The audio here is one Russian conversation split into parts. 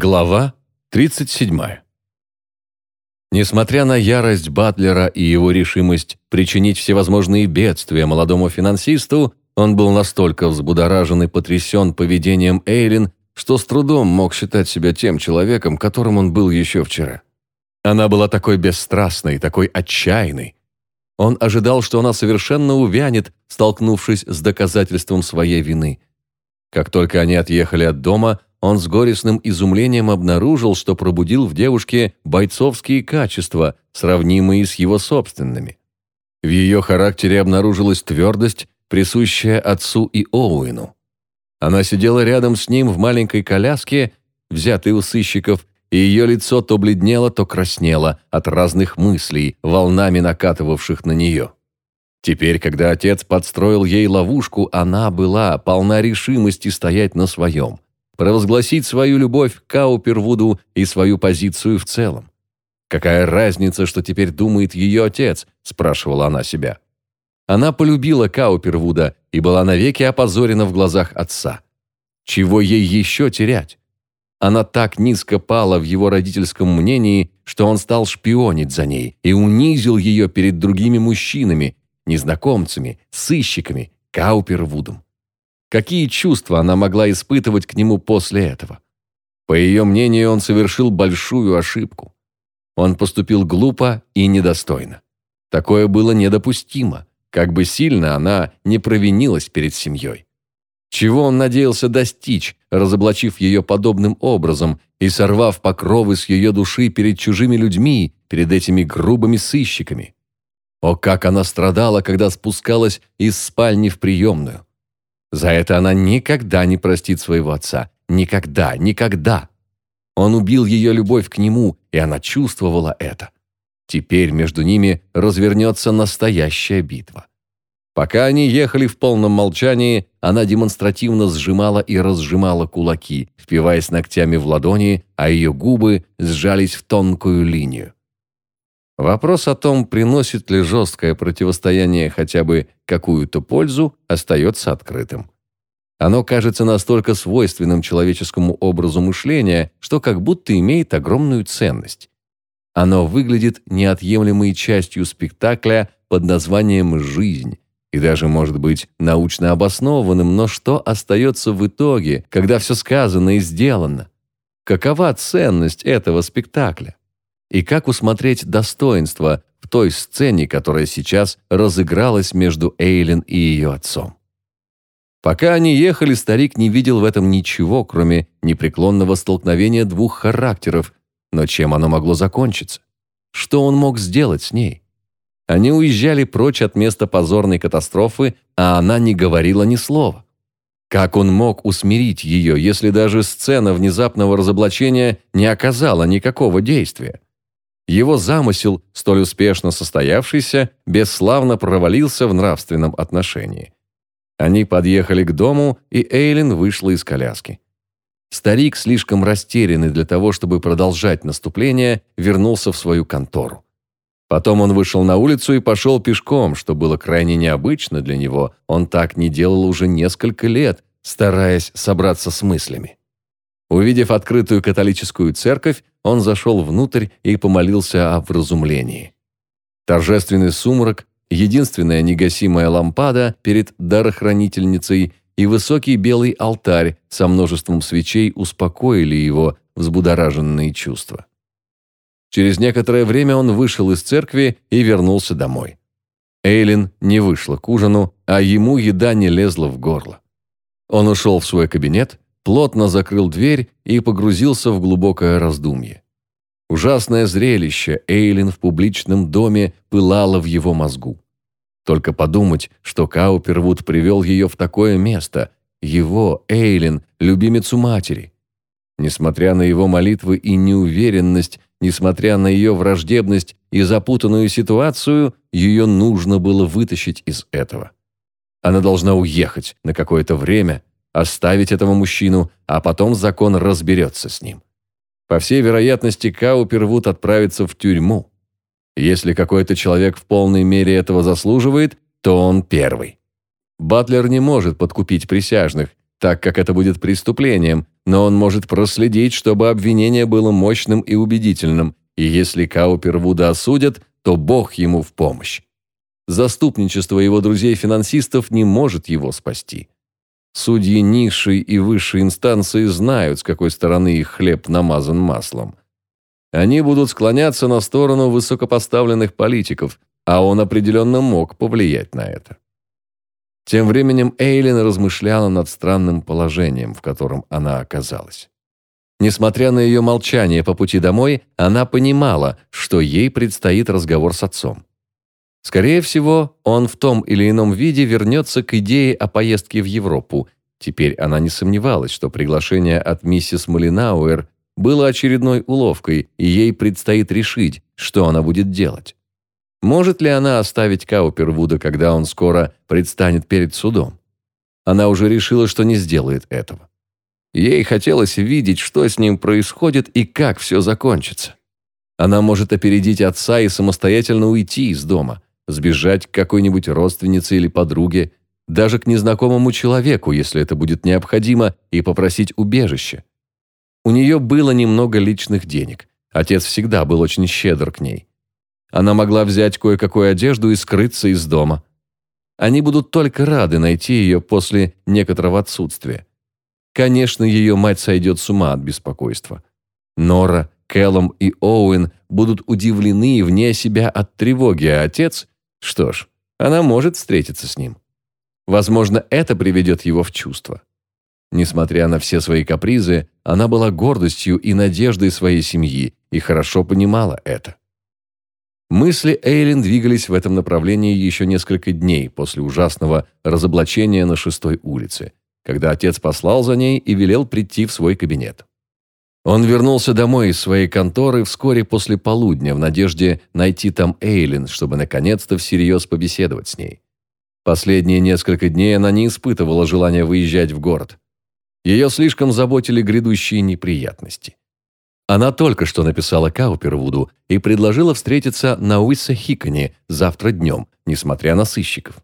Глава 37. Несмотря на ярость Батлера и его решимость причинить всевозможные бедствия молодому финансисту, он был настолько взбудоражен и потрясен поведением Эйлин, что с трудом мог считать себя тем человеком, которым он был еще вчера. Она была такой бесстрастной, такой отчаянной. Он ожидал, что она совершенно увянет, столкнувшись с доказательством своей вины. Как только они отъехали от дома – он с горестным изумлением обнаружил, что пробудил в девушке бойцовские качества, сравнимые с его собственными. В ее характере обнаружилась твердость, присущая отцу и Оуэну. Она сидела рядом с ним в маленькой коляске, взятой у сыщиков, и ее лицо то бледнело, то краснело от разных мыслей, волнами накатывавших на нее. Теперь, когда отец подстроил ей ловушку, она была полна решимости стоять на своем – провозгласить свою любовь к Каупервуду и свою позицию в целом. «Какая разница, что теперь думает ее отец?» – спрашивала она себя. Она полюбила Каупервуда и была навеки опозорена в глазах отца. Чего ей еще терять? Она так низко пала в его родительском мнении, что он стал шпионить за ней и унизил ее перед другими мужчинами, незнакомцами, сыщиками, Каупервудом. Какие чувства она могла испытывать к нему после этого? По ее мнению, он совершил большую ошибку. Он поступил глупо и недостойно. Такое было недопустимо, как бы сильно она не провинилась перед семьей. Чего он надеялся достичь, разоблачив ее подобным образом и сорвав покровы с ее души перед чужими людьми, перед этими грубыми сыщиками? О, как она страдала, когда спускалась из спальни в приемную. За это она никогда не простит своего отца. Никогда, никогда. Он убил ее любовь к нему, и она чувствовала это. Теперь между ними развернется настоящая битва. Пока они ехали в полном молчании, она демонстративно сжимала и разжимала кулаки, впиваясь ногтями в ладони, а ее губы сжались в тонкую линию. Вопрос о том, приносит ли жесткое противостояние хотя бы какую-то пользу, остается открытым. Оно кажется настолько свойственным человеческому образу мышления, что как будто имеет огромную ценность. Оно выглядит неотъемлемой частью спектакля под названием «Жизнь», и даже может быть научно обоснованным, но что остается в итоге, когда все сказано и сделано? Какова ценность этого спектакля? И как усмотреть достоинство в той сцене, которая сейчас разыгралась между Эйлин и ее отцом. Пока они ехали, старик не видел в этом ничего, кроме непреклонного столкновения двух характеров, но чем оно могло закончиться? Что он мог сделать с ней? Они уезжали прочь от места позорной катастрофы, а она не говорила ни слова. Как он мог усмирить ее, если даже сцена внезапного разоблачения не оказала никакого действия? Его замысел, столь успешно состоявшийся, бесславно провалился в нравственном отношении. Они подъехали к дому, и Эйлин вышла из коляски. Старик, слишком растерянный для того, чтобы продолжать наступление, вернулся в свою контору. Потом он вышел на улицу и пошел пешком, что было крайне необычно для него. Он так не делал уже несколько лет, стараясь собраться с мыслями. Увидев открытую католическую церковь, он зашел внутрь и помолился о вразумлении. Торжественный сумрак, единственная негасимая лампада перед дарохранительницей и высокий белый алтарь со множеством свечей успокоили его взбудораженные чувства. Через некоторое время он вышел из церкви и вернулся домой. Эйлин не вышла к ужину, а ему еда не лезла в горло. Он ушел в свой кабинет, плотно закрыл дверь и погрузился в глубокое раздумье. Ужасное зрелище Эйлин в публичном доме пылало в его мозгу. Только подумать, что Каупервуд привел ее в такое место, его, Эйлин, любимицу матери. Несмотря на его молитвы и неуверенность, несмотря на ее враждебность и запутанную ситуацию, ее нужно было вытащить из этого. Она должна уехать на какое-то время, оставить этого мужчину, а потом закон разберется с ним. По всей вероятности, Каупервуд отправится в тюрьму. Если какой-то человек в полной мере этого заслуживает, то он первый. Батлер не может подкупить присяжных, так как это будет преступлением, но он может проследить, чтобы обвинение было мощным и убедительным, и если Каупервуда осудят, то Бог ему в помощь. Заступничество его друзей-финансистов не может его спасти. Судьи низшей и высшей инстанции знают, с какой стороны их хлеб намазан маслом. Они будут склоняться на сторону высокопоставленных политиков, а он определенно мог повлиять на это. Тем временем Эйлин размышляла над странным положением, в котором она оказалась. Несмотря на ее молчание по пути домой, она понимала, что ей предстоит разговор с отцом. Скорее всего, он в том или ином виде вернется к идее о поездке в Европу. Теперь она не сомневалась, что приглашение от миссис Малинауэр было очередной уловкой, и ей предстоит решить, что она будет делать. Может ли она оставить Каупервуда, когда он скоро предстанет перед судом? Она уже решила, что не сделает этого. Ей хотелось видеть, что с ним происходит и как все закончится. Она может опередить отца и самостоятельно уйти из дома, сбежать к какой-нибудь родственнице или подруге, даже к незнакомому человеку, если это будет необходимо, и попросить убежище. У нее было немного личных денег. Отец всегда был очень щедр к ней. Она могла взять кое-какую одежду и скрыться из дома. Они будут только рады найти ее после некоторого отсутствия. Конечно, ее мать сойдет с ума от беспокойства. Нора, Кэллом и Оуэн будут удивлены и вне себя от тревоги, а отец... Что ж, она может встретиться с ним. Возможно, это приведет его в чувство. Несмотря на все свои капризы, она была гордостью и надеждой своей семьи и хорошо понимала это. Мысли Эйлин двигались в этом направлении еще несколько дней после ужасного разоблачения на шестой улице, когда отец послал за ней и велел прийти в свой кабинет. Он вернулся домой из своей конторы вскоре после полудня в надежде найти там Эйлин, чтобы наконец-то всерьез побеседовать с ней. Последние несколько дней она не испытывала желания выезжать в город. Ее слишком заботили грядущие неприятности. Она только что написала Каупервуду и предложила встретиться на Уиссахиконе завтра днем, несмотря на сыщиков.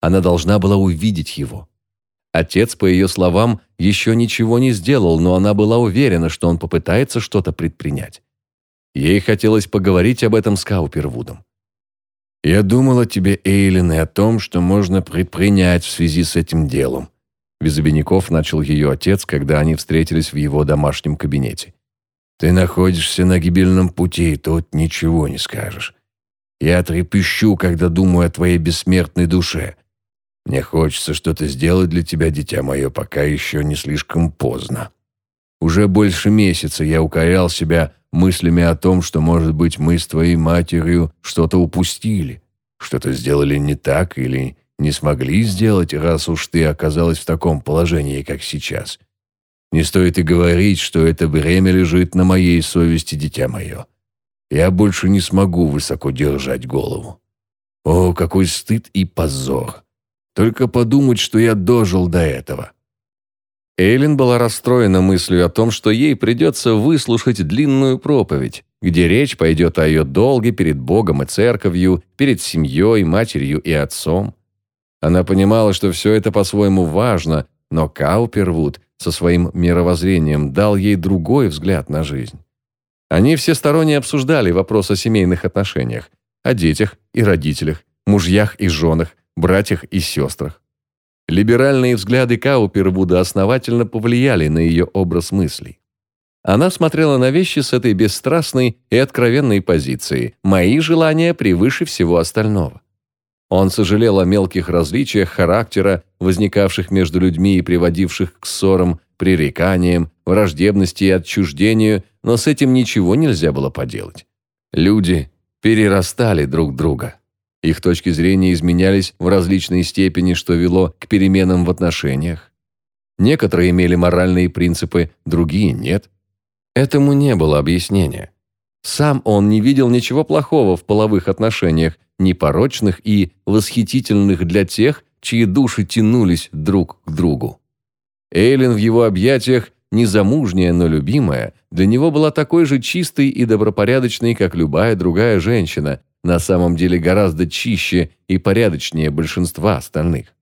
Она должна была увидеть его. Отец, по ее словам, еще ничего не сделал, но она была уверена, что он попытается что-то предпринять. Ей хотелось поговорить об этом с Каупервудом. «Я думал о тебе, Эйлин, и о том, что можно предпринять в связи с этим делом», без обиняков начал ее отец, когда они встретились в его домашнем кабинете. Ты находишься на гибельном пути, и тут ничего не скажешь. Я трепещу, когда думаю о твоей бессмертной душе. Мне хочется что-то сделать для тебя, дитя мое, пока еще не слишком поздно. Уже больше месяца я укорял себя мыслями о том, что, может быть, мы с твоей матерью что-то упустили, что-то сделали не так или не смогли сделать, раз уж ты оказалась в таком положении, как сейчас. Не стоит и говорить, что это бремя лежит на моей совести, дитя мое. Я больше не смогу высоко держать голову. О, какой стыд и позор! Только подумать, что я дожил до этого. Эйлин была расстроена мыслью о том, что ей придется выслушать длинную проповедь, где речь пойдет о ее долге перед Богом и церковью, перед семьей, матерью и отцом. Она понимала, что все это по-своему важно, но Каупервуд со своим мировоззрением дал ей другой взгляд на жизнь. Они всесторонне обсуждали вопрос о семейных отношениях, о детях и родителях, мужьях и женах, братьях и сестрах. Либеральные взгляды Каупервуда основательно повлияли на ее образ мыслей. Она смотрела на вещи с этой бесстрастной и откровенной позиции. «Мои желания превыше всего остального». Он сожалел о мелких различиях характера, возникавших между людьми и приводивших к ссорам, пререканиям, враждебности и отчуждению, но с этим ничего нельзя было поделать. Люди перерастали друг друга. Их точки зрения изменялись в различной степени, что вело к переменам в отношениях. Некоторые имели моральные принципы, другие нет. Этому не было объяснения. Сам он не видел ничего плохого в половых отношениях, непорочных и восхитительных для тех, чьи души тянулись друг к другу. Эйлин в его объятиях, незамужняя, но любимая, для него была такой же чистой и добропорядочной, как любая другая женщина, на самом деле гораздо чище и порядочнее большинства остальных.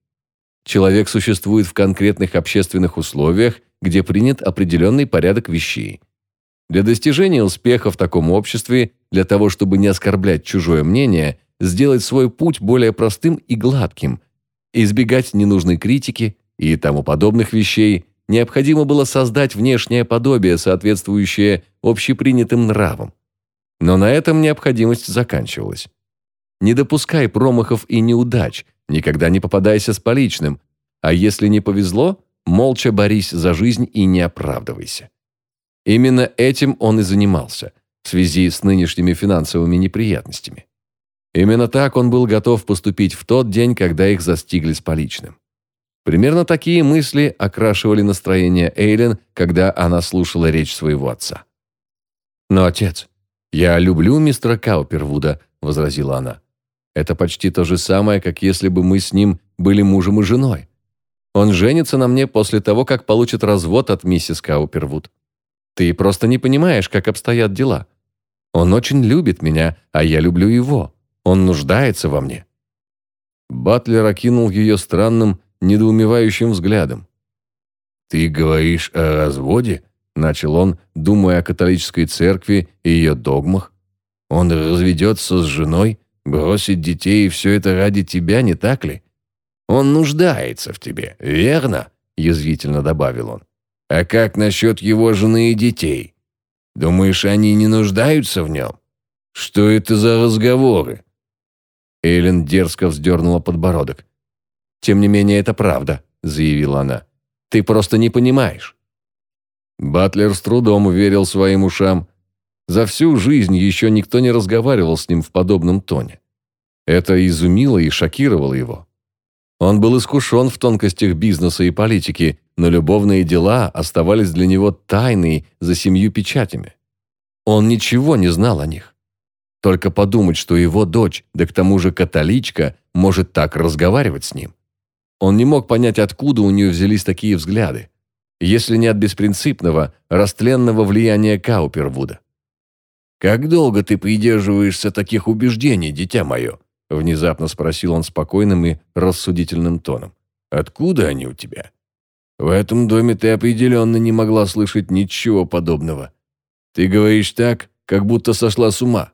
Человек существует в конкретных общественных условиях где принят определенный порядок вещей. Для достижения успеха в таком обществе, для того, чтобы не оскорблять чужое мнение, сделать свой путь более простым и гладким, избегать ненужной критики и тому подобных вещей, необходимо было создать внешнее подобие, соответствующее общепринятым нравам. Но на этом необходимость заканчивалась. Не допускай промахов и неудач, никогда не попадайся с поличным, а если не повезло, молча борись за жизнь и не оправдывайся. Именно этим он и занимался, в связи с нынешними финансовыми неприятностями. Именно так он был готов поступить в тот день, когда их застигли с поличным. Примерно такие мысли окрашивали настроение Эйлен, когда она слушала речь своего отца. «Но, отец, я люблю мистера Каупервуда», — возразила она. «Это почти то же самое, как если бы мы с ним были мужем и женой. Он женится на мне после того, как получит развод от миссис Каупервуд. Ты просто не понимаешь, как обстоят дела. Он очень любит меня, а я люблю его. Он нуждается во мне». Батлер окинул ее странным, недоумевающим взглядом. «Ты говоришь о разводе?» – начал он, думая о католической церкви и ее догмах. «Он разведется с женой, бросит детей, и все это ради тебя, не так ли? Он нуждается в тебе, верно?» – язвительно добавил он. «А как насчет его жены и детей? Думаешь, они не нуждаются в нем? Что это за разговоры?» Эйлен дерзко вздернула подбородок. «Тем не менее, это правда», — заявила она. «Ты просто не понимаешь». Батлер с трудом уверил своим ушам. За всю жизнь еще никто не разговаривал с ним в подобном тоне. Это изумило и шокировало его. Он был искушен в тонкостях бизнеса и политики, но любовные дела оставались для него тайной за семью печатями. Он ничего не знал о них. Только подумать, что его дочь, да к тому же католичка, может так разговаривать с ним. Он не мог понять, откуда у нее взялись такие взгляды, если не от беспринципного, растленного влияния Каупервуда. «Как долго ты придерживаешься таких убеждений, дитя мое?» внезапно спросил он спокойным и рассудительным тоном. «Откуда они у тебя?» «В этом доме ты определенно не могла слышать ничего подобного. Ты говоришь так, как будто сошла с ума».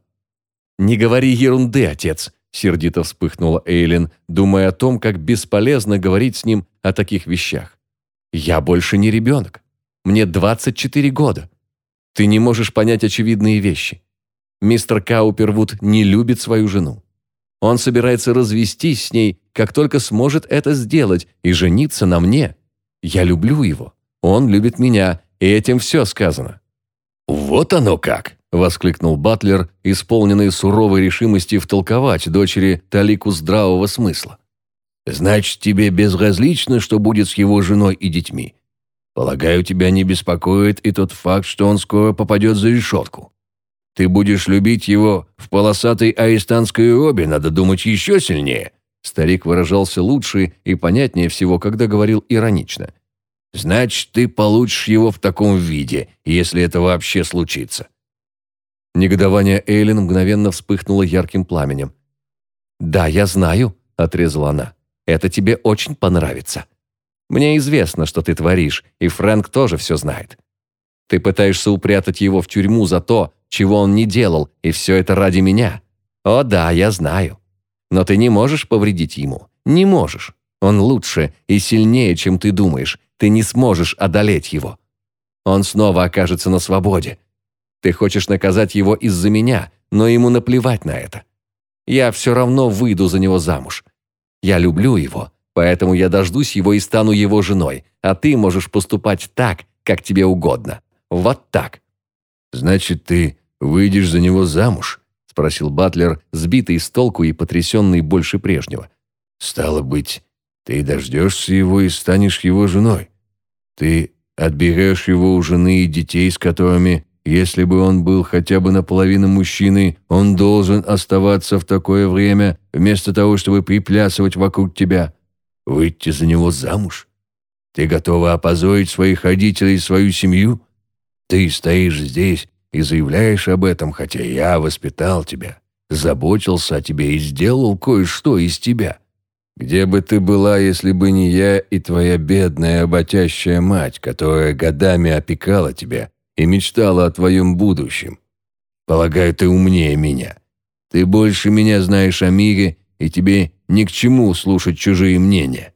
«Не говори ерунды, отец», Сердито вспыхнула Эйлин, думая о том, как бесполезно говорить с ним о таких вещах. «Я больше не ребенок. Мне 24 года. Ты не можешь понять очевидные вещи. Мистер Каупервуд не любит свою жену. Он собирается развестись с ней, как только сможет это сделать, и жениться на мне. Я люблю его. Он любит меня, и этим все сказано». «Вот оно как!» – воскликнул Батлер, исполненный суровой решимости втолковать дочери талику здравого смысла. «Значит, тебе безразлично, что будет с его женой и детьми. Полагаю, тебя не беспокоит и тот факт, что он скоро попадет за решетку. Ты будешь любить его в полосатой аистанской робе, надо думать, еще сильнее». Старик выражался лучше и понятнее всего, когда говорил иронично. «Значит, ты получишь его в таком виде, если это вообще случится. Негодование Эйлин мгновенно вспыхнуло ярким пламенем. «Да, я знаю», — отрезала она. «Это тебе очень понравится. Мне известно, что ты творишь, и Фрэнк тоже все знает. Ты пытаешься упрятать его в тюрьму за то, чего он не делал, и все это ради меня. О да, я знаю. Но ты не можешь повредить ему. Не можешь. Он лучше и сильнее, чем ты думаешь. Ты не сможешь одолеть его. Он снова окажется на свободе, ты хочешь наказать его из-за меня, но ему наплевать на это. Я все равно выйду за него замуж. Я люблю его, поэтому я дождусь его и стану его женой, а ты можешь поступать так, как тебе угодно. Вот так». «Значит, ты выйдешь за него замуж?» – спросил Батлер, сбитый с толку и потрясенный больше прежнего. «Стало быть, ты дождешься его и станешь его женой. Ты отберешь его у жены и детей, с которыми если бы он был хотя бы наполовину мужчиной, он должен оставаться в такое время, вместо того, чтобы приплясывать вокруг тебя. Выйти за него замуж? Ты готова опозорить своих родителей и свою семью? Ты стоишь здесь и заявляешь об этом, хотя я воспитал тебя, заботился о тебе и сделал кое-что из тебя. Где бы ты была, если бы не я и твоя бедная оботящая мать, которая годами опекала тебя и мечтала о твоем будущем? Полагаю, ты умнее меня. Ты больше меня знаешь о мире, и тебе ни к чему слушать чужие мнения.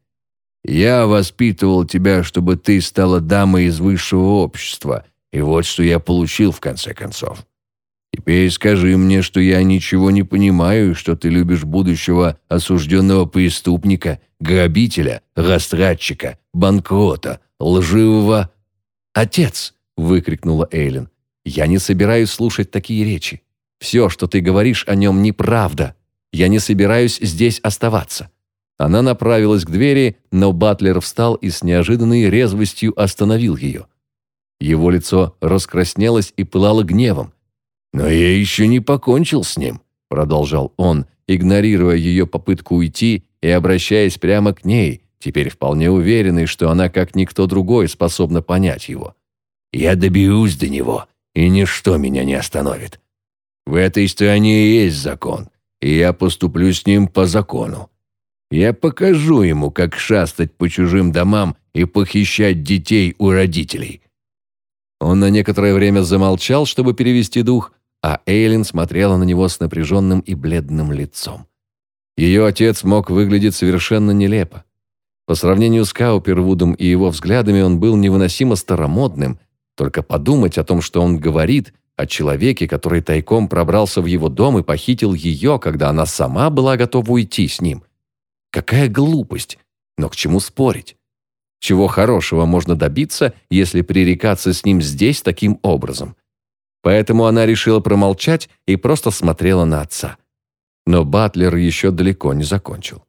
Я воспитывал тебя, чтобы ты стала дамой из высшего общества, и вот что я получил в конце концов. Теперь скажи мне, что я ничего не понимаю, и что ты любишь будущего осужденного преступника, грабителя, растратчика, банкрота, лживого...» «Отец!» — выкрикнула Эйлин. «Я не собираюсь слушать такие речи. Все, что ты говоришь о нем, неправда. Я не собираюсь здесь оставаться». Она направилась к двери, но Батлер встал и с неожиданной резвостью остановил ее. Его лицо раскраснелось и пылало гневом. «Но я еще не покончил с ним», — продолжал он, игнорируя ее попытку уйти и обращаясь прямо к ней, теперь вполне уверенный, что она, как никто другой, способна понять его. «Я доберусь до него, и ничто меня не остановит. В этой стране есть закон, и я поступлю с ним по закону. Я покажу ему, как шастать по чужим домам и похищать детей у родителей». Он на некоторое время замолчал, чтобы перевести дух, а Эйлин смотрела на него с напряженным и бледным лицом. Ее отец мог выглядеть совершенно нелепо. По сравнению с Каупервудом и его взглядами он был невыносимо старомодным, только подумать о том, что он говорит о человеке, который тайком пробрался в его дом и похитил ее, когда она сама была готова уйти с ним. Какая глупость! Но к чему спорить? Чего хорошего можно добиться, если пререкаться с ним здесь таким образом? Поэтому она решила промолчать и просто смотрела на отца. Но Батлер еще далеко не закончил.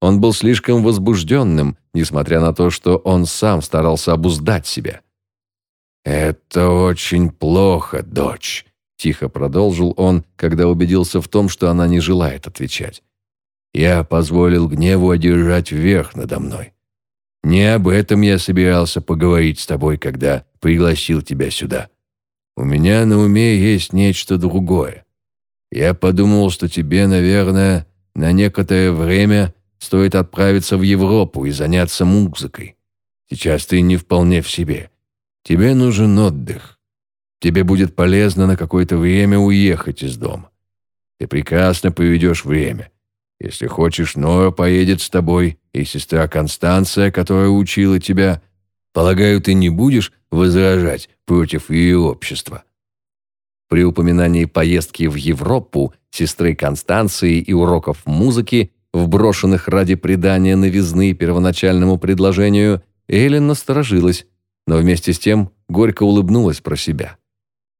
Он был слишком возбужденным, несмотря на то, что он сам старался обуздать себя. «Это очень плохо, дочь», — тихо продолжил он, когда убедился в том, что она не желает отвечать. «Я позволил гневу одержать верх надо мной. Не об этом я собирался поговорить с тобой, когда пригласил тебя сюда. У меня на уме есть нечто другое. Я подумал, что тебе, наверное, на некоторое время стоит отправиться в Европу и заняться музыкой. Сейчас ты не вполне в себе. Тебе нужен отдых. Тебе будет полезно на какое-то время уехать из дома. Ты прекрасно проведешь время. Если хочешь, Нора поедет с тобой, и сестра Констанция, которая учила тебя. Полагаю, ты не будешь возражать против ее общества. При упоминании поездки в Европу, сестры Констанции и уроков музыки, вброшенных ради придания новизны первоначальному предложению, Эллен насторожилась, но вместе с тем горько улыбнулась про себя.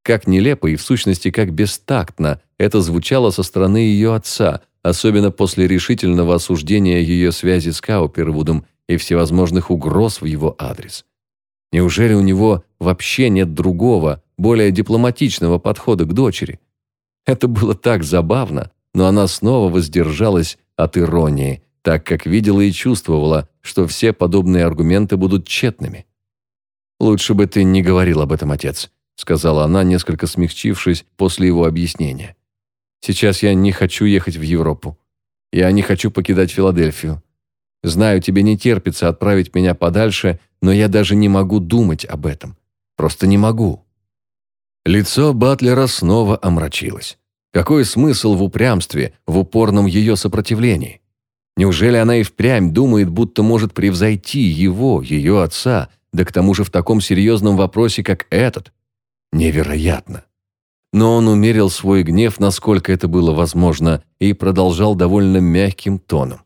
Как нелепо и в сущности как бестактно это звучало со стороны ее отца, особенно после решительного осуждения ее связи с Каупервудом и всевозможных угроз в его адрес. Неужели у него вообще нет другого, более дипломатичного подхода к дочери? Это было так забавно, но она снова воздержалась от иронии, так как видела и чувствовала, что все подобные аргументы будут тщетными. «Лучше бы ты не говорил об этом, отец», сказала она, несколько смягчившись после его объяснения. «Сейчас я не хочу ехать в Европу. Я не хочу покидать Филадельфию. Знаю, тебе не терпится отправить меня подальше, но я даже не могу думать об этом. Просто не могу». Лицо Батлера снова омрачилось. Какой смысл в упрямстве, в упорном ее сопротивлении? Неужели она и впрямь думает, будто может превзойти его, ее отца, да к тому же в таком серьезном вопросе, как этот? Невероятно. Но он умерил свой гнев, насколько это было возможно, и продолжал довольно мягким тоном.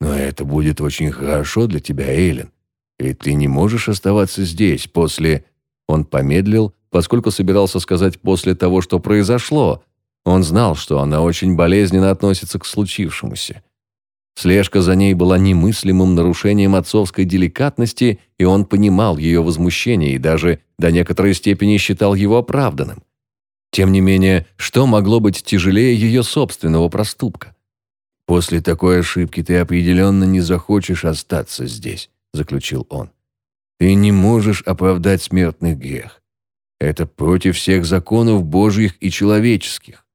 Но это будет очень хорошо для тебя, Эйлин. И ты не можешь оставаться здесь после...» Он помедлил, поскольку собирался сказать «после того, что произошло». Он знал, что она очень болезненно относится к случившемуся. Слежка за ней была немыслимым нарушением отцовской деликатности, и он понимал ее возмущение и даже до некоторой степени считал его оправданным. Тем не менее, что могло быть тяжелее ее собственного проступка? «После такой ошибки ты определенно не захочешь остаться здесь», — заключил он. «Ты не можешь оправдать смертный грех. Это против всех законов Божьих и человеческих».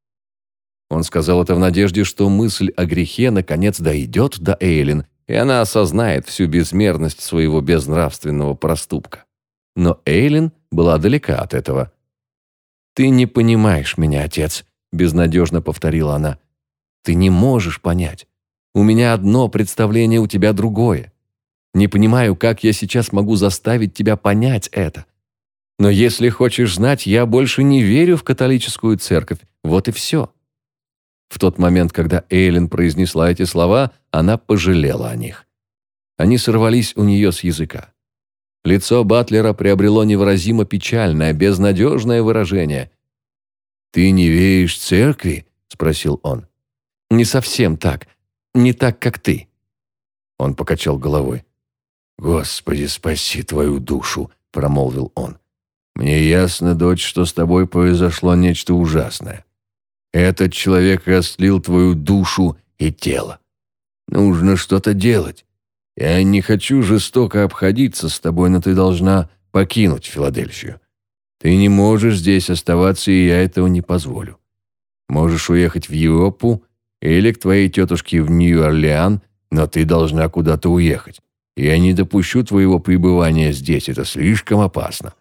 Он сказал это в надежде, что мысль о грехе наконец дойдет до Эйлин, и она осознает всю безмерность своего безнравственного проступка. Но Эйлин была далека от этого. «Ты не понимаешь меня, отец», — безнадежно повторила она. «Ты не можешь понять. У меня одно представление, у тебя другое. Не понимаю, как я сейчас могу заставить тебя понять это. Но если хочешь знать, я больше не верю в католическую церковь. Вот и все». В тот момент, когда Эйлин произнесла эти слова, она пожалела о них. Они сорвались у нее с языка. Лицо Батлера приобрело невыразимо печальное, безнадежное выражение. «Ты не веришь церкви?» – спросил он. «Не совсем так. Не так, как ты». Он покачал головой. «Господи, спаси твою душу!» – промолвил он. «Мне ясно, дочь, что с тобой произошло нечто ужасное. Этот человек растлил твою душу и тело. Нужно что-то делать. Я не хочу жестоко обходиться с тобой, но ты должна покинуть Филадельфию. Ты не можешь здесь оставаться, и я этого не позволю. Можешь уехать в Европу или к твоей тетушке в Нью-Орлеан, но ты должна куда-то уехать. Я не допущу твоего пребывания здесь, это слишком опасно.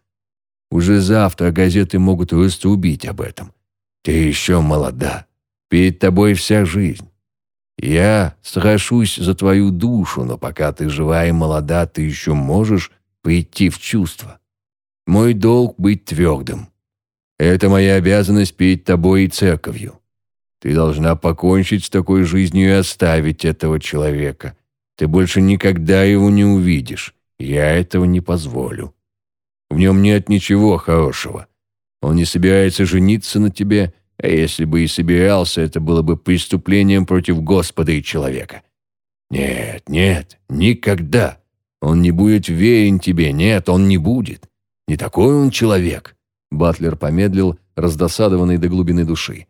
Уже завтра газеты могут выступить об этом. Ты еще молода. Перед тобой вся жизнь. Я страшусь за твою душу, но пока ты жива и молода, ты еще можешь прийти в чувство. Мой долг быть твердым. Это моя обязанность перед тобой и церковью. Ты должна покончить с такой жизнью и оставить этого человека. Ты больше никогда его не увидишь. Я этого не позволю. В нем нет ничего хорошего. Он не собирается жениться на тебе, а если бы и собирался, это было бы преступлением против Господа и человека. Нет, нет, никогда. Он не будет верен тебе, нет, он не будет. Не такой он человек. Батлер помедлил, раздосадованный до глубины души.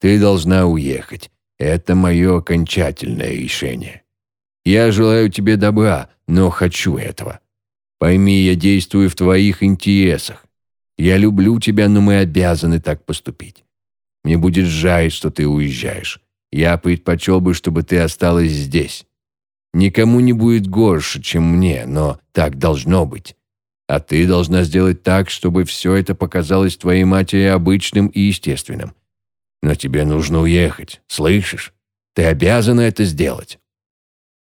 Ты должна уехать. Это мое окончательное решение. Я желаю тебе добра, но хочу этого. Пойми, я действую в твоих интересах. Я люблю тебя, но мы обязаны так поступить. Мне будет жаль, что ты уезжаешь. Я предпочел бы, чтобы ты осталась здесь. Никому не будет горше, чем мне, но так должно быть. А ты должна сделать так, чтобы все это показалось твоей матери обычным и естественным. Но тебе нужно уехать, слышишь? Ты обязана это сделать».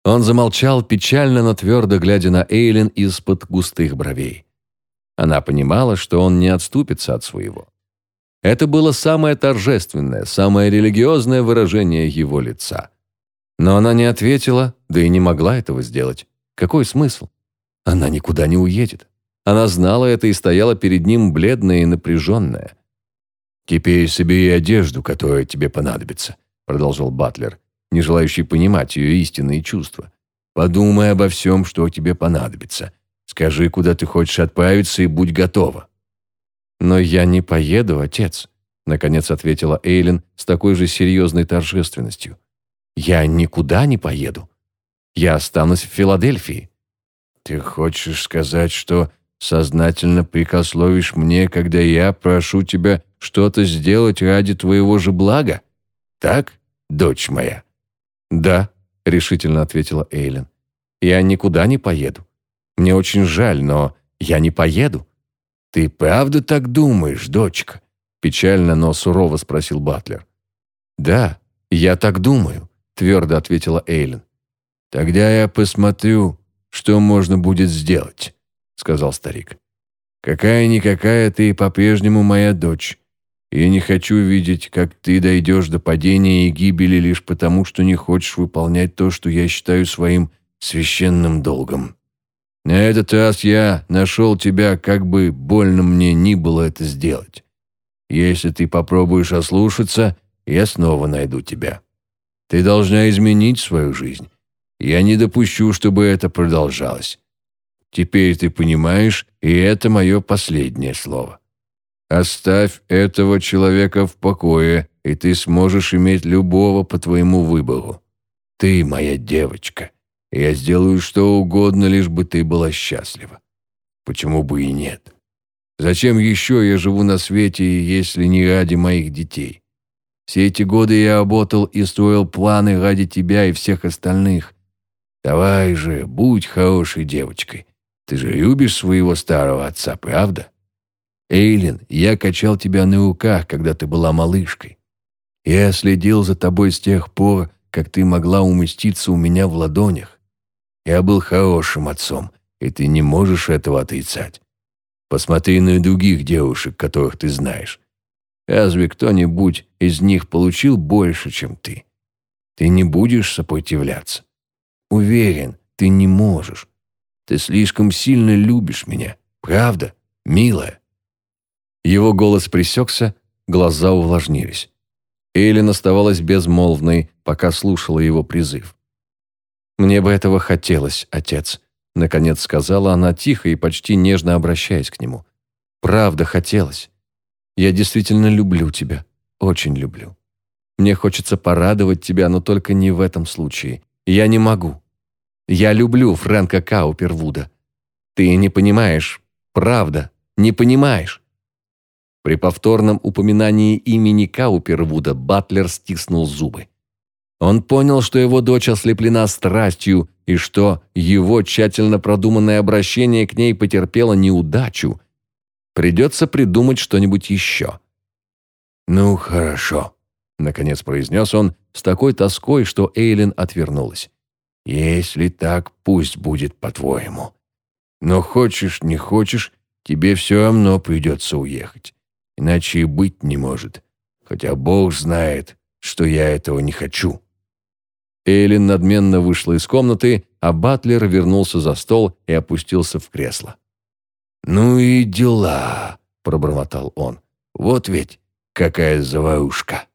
Он замолчал, печально, но твердо глядя на Эйлин из-под густых бровей. Она понимала, что он не отступится от своего. Это было самое торжественное, самое религиозное выражение его лица. Но она не ответила, да и не могла этого сделать. Какой смысл? Она никуда не уедет. Она знала это и стояла перед ним бледная и напряженная. «Теперь собери одежду, которая тебе понадобится», — продолжил Батлер, не желающий понимать ее истинные чувства. «Подумай обо всем, что тебе понадобится. Скажи, куда ты хочешь отправиться, и будь готова». «Но я не поеду, отец», — наконец ответила Эйлин с такой же серьезной торжественностью. «Я никуда не поеду. Я останусь в Филадельфии». «Ты хочешь сказать, что сознательно прикословишь мне, когда я прошу тебя что-то сделать ради твоего же блага? Так, дочь моя?» «Да», — решительно ответила Эйлин. «Я никуда не поеду. Мне очень жаль, но я не поеду». «Ты правда так думаешь, дочка?» Печально, но сурово спросил Батлер. «Да, я так думаю», твердо ответила Эйлин. «Тогда я посмотрю, что можно будет сделать», сказал старик. «Какая-никакая ты по-прежнему моя дочь. Я не хочу видеть, как ты дойдешь до падения и гибели лишь потому, что не хочешь выполнять то, что я считаю своим священным долгом. На этот раз я нашел тебя, как бы больно мне ни было это сделать. Если ты попробуешь ослушаться, я снова найду тебя. Ты должна изменить свою жизнь. Я не допущу, чтобы это продолжалось. Теперь ты понимаешь, и это мое последнее слово. Оставь этого человека в покое, и ты сможешь иметь любого по твоему выбору. Ты моя девочка. Я сделаю что угодно, лишь бы ты была счастлива. Почему бы и нет? Зачем еще я живу на свете, если не ради моих детей? Все эти годы я работал и строил планы ради тебя и всех остальных. Давай же, будь хорошей девочкой. Ты же любишь своего старого отца, правда? Эйлин, я качал тебя на руках, когда ты была малышкой. Я следил за тобой с тех пор, как ты могла уместиться у меня в ладонях. Я был хорошим отцом, и ты не можешь этого отрицать. Посмотри на других девушек, которых ты знаешь. Разве кто-нибудь из них получил больше, чем ты? Ты не будешь сопротивляться. Уверен, ты не можешь. Ты слишком сильно любишь меня, правда, милая?» Его голос пресекся, глаза увлажнились. Эйлин оставалась безмолвной, пока слушала его призыв. «Мне бы этого хотелось, отец», — наконец сказала она тихо и почти нежно обращаясь к нему. «Правда хотелось. Я действительно люблю тебя, очень люблю. Мне хочется порадовать тебя, но только не в этом случае. Я не могу. Я люблю Фрэнка Каупервуда. Ты не понимаешь, правда, не понимаешь». При повторном упоминании имени Каупервуда Батлер стиснул зубы. Он понял, что его дочь ослеплена страстью и что его тщательно продуманное обращение к ней потерпело неудачу, Придется придумать что-нибудь еще». «Ну, хорошо», — наконец произнес он с такой тоской, что Эйлин отвернулась. «Если так, пусть будет по-твоему. Но хочешь, не хочешь, тебе все равно придется уехать. Иначе и быть не может. Хотя Бог знает, что я этого не хочу». Эйлин надменно вышла из комнаты, а Батлер вернулся за стол и опустился в кресло. «Ну и дела», — пробормотал он. «Вот ведь какая заварушка».